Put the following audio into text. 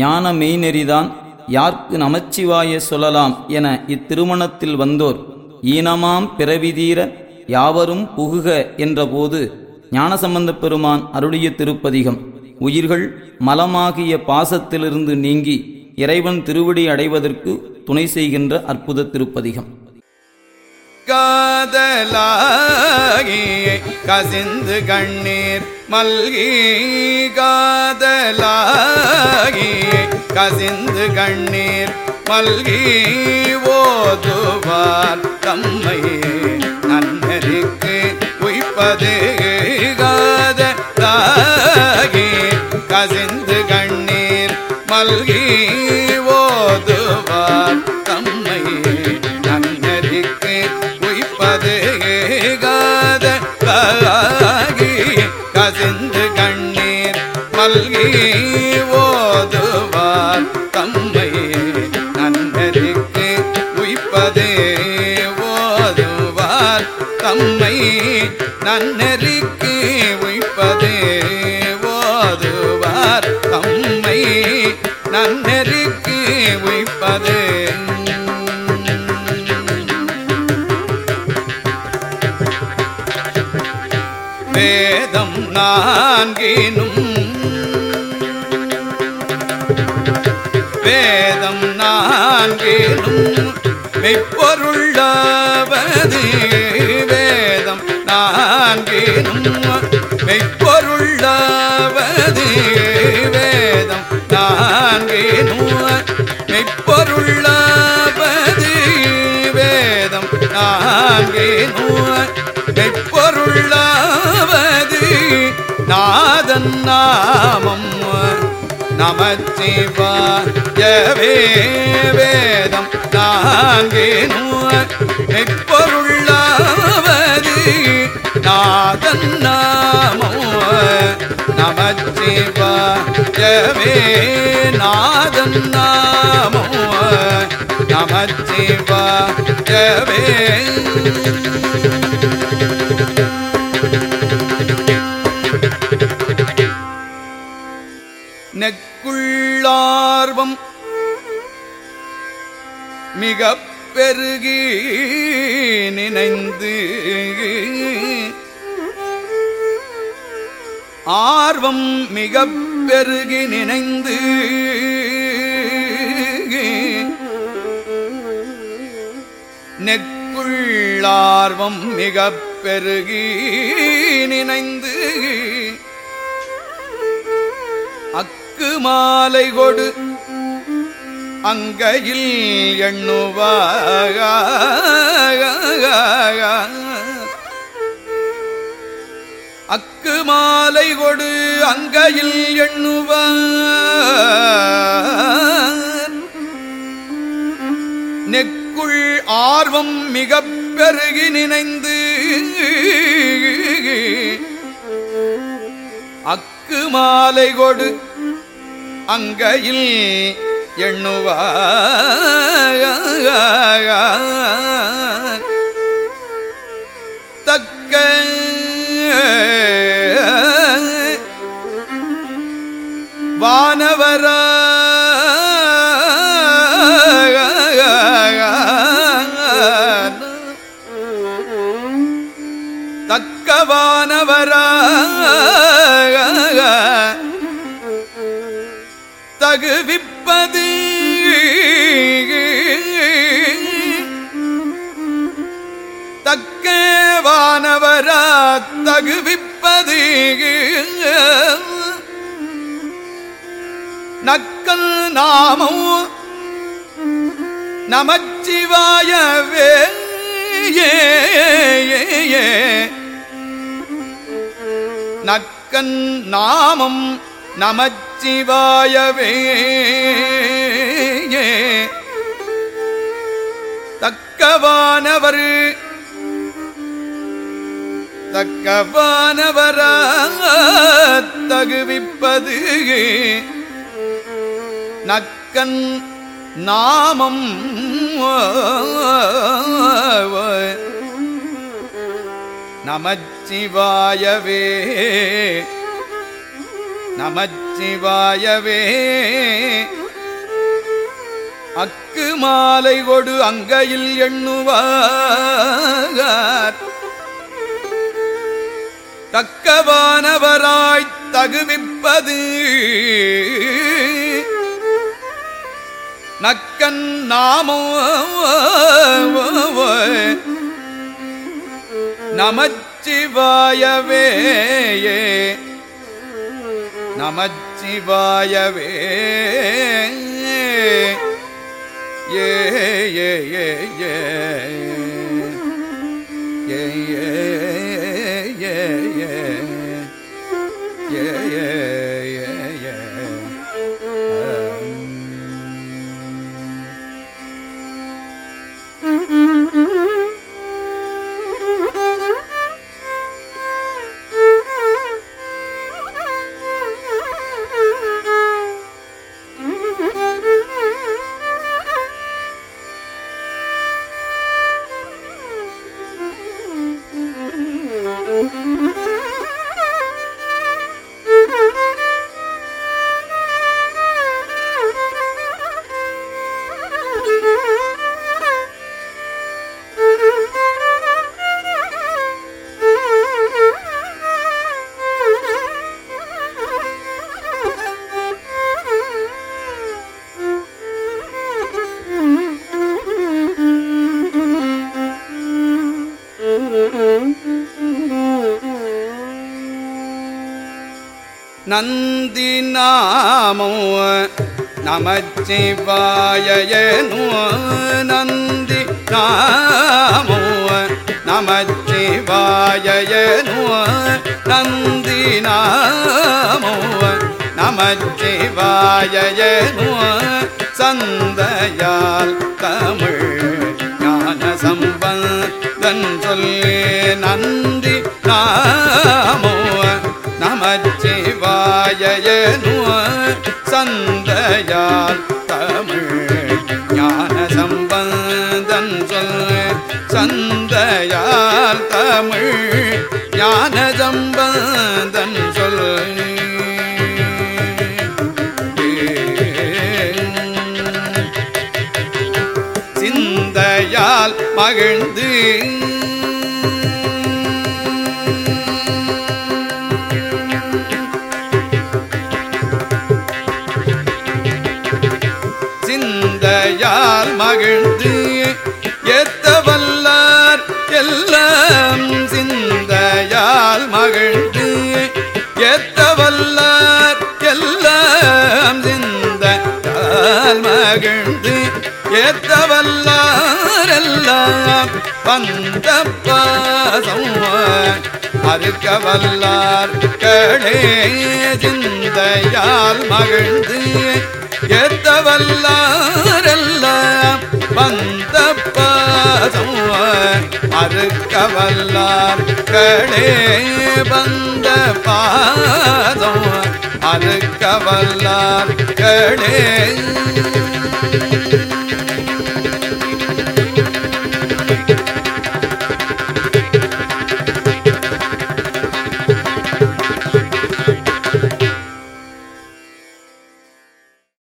ஞான மெய்நெறிதான் யார்க்கு நமச்சிவாய சொல்லலாம் என இத்திருமணத்தில் வந்தோர் ஈனமாம் பிறவிதீர யாவரும் புகுக என்றபோது ஞானசம்பந்த பெருமான் அருளிய திருப்பதிகம் உயிர்கள் மலமாகிய பாசத்திலிருந்து நீங்கி இறைவன் திருவடி அடைவதற்கு துணை செய்கின்ற அற்புத திருப்பதிகம். காதலாகி கசிந்து கண்ணீர் மல்கி காதலாகி கசிந்து கண்ணீர் மல்கி ஓதுவார் தம்மை நன்னருக்கு உய்ப்பது காதலாகி கசிந்து கண்ணீர் மல்கி நன்னெறிக்கு உய்ப்பதே ஓதுவார் தம்மை. நன்னெறிக்கு உய்ப்பதே. வேதம் நான்கினும் வேதம் நான்கினும் நான்கினும் மெய்ப்பொருளாவது வேதம் நான்கினும் மெய்ப்பொருளாவது வேதம் நான்கினும் மெய்ப்பொருளாவது நாதன் நாமம் நமச்சிவாயவே வேதம் நாங்கேனும் மெய்ப்பொருளாவது நாதன் நாமம் நமச்சிவாயவே நாதன் நாமம் நமச்சிவாயவே நெக்குள்ளார்வம் மிக பெருகி நினைந்து ஆர்வம் மிக பெருகி நினைந்து நெக்குள்ளார்வம் மிக பெருகி நினைந்து அக்கு மாலை கொடு அங்கையில் எண்ணுவாக. அக்கு மாலை கொடு அங்கையில் எண்ணுவார். நெக்குள் ஆர்வம் மிக பெருகி நினைந்து. அக்கு மாலை கொடு அங்கையில் எண்ணுவார் தக்க. வானவர தக்க வானவரா தக்கவானவரா தகுவிப்பது நக்கல் நாமம் நமச்சிவாயவே. நக்கன் நாமம் நமச்சிவாயவே. தக்கவானவர் தக்கவானவர தகுவிப்பது. நக்கன் நாமம் நமச்சிவாயவே. நமச்சிவாயவே. அக்கு மாலை கொடு அங்கையில் எண்ணுவார். தக்கவானவராய் தகுவிப்பது நக்கன் நாமோ நமச்சிவாயவே நமச்சிவாயவே ஏ ஏ ஏ ஏ ஏ. நந்தி நாமோ நமச்சிவாயனோ நந்தி நாமோ நமச்சிவாயனோ நந்தி நாமோ நமச்சிவாயனோ சந்தையால் தமிழ் ஞான சம்பந்தன் சொல்லி நந்தி நாமோ நமச்சிவாயனு சந்தையால் தமிழ் ஞான சம்பந்தன் சொல். சந்தையால் தமிழ் ஞான சம்பந்தன் சொல் சிந்தையால் மகிழ்ந்து மகிழ்ந்து எத்த வல்லார் எல்லாம் சிந்தையால் மகிழ்ந்து எத்த வல்லார் எல்லாம் சிந்தையால் மகிழ்ந்து எத்த வல்லார் எல்லாம் வந்த பாசம் அறுக்க வல்லார் களே சிந்தையால் மகிழ்ந்து எத்த வல்லார் அந்த பாதம் அறுக்கவல்லார் களே வந்த பாதம் அறுக்கவல்லார் களே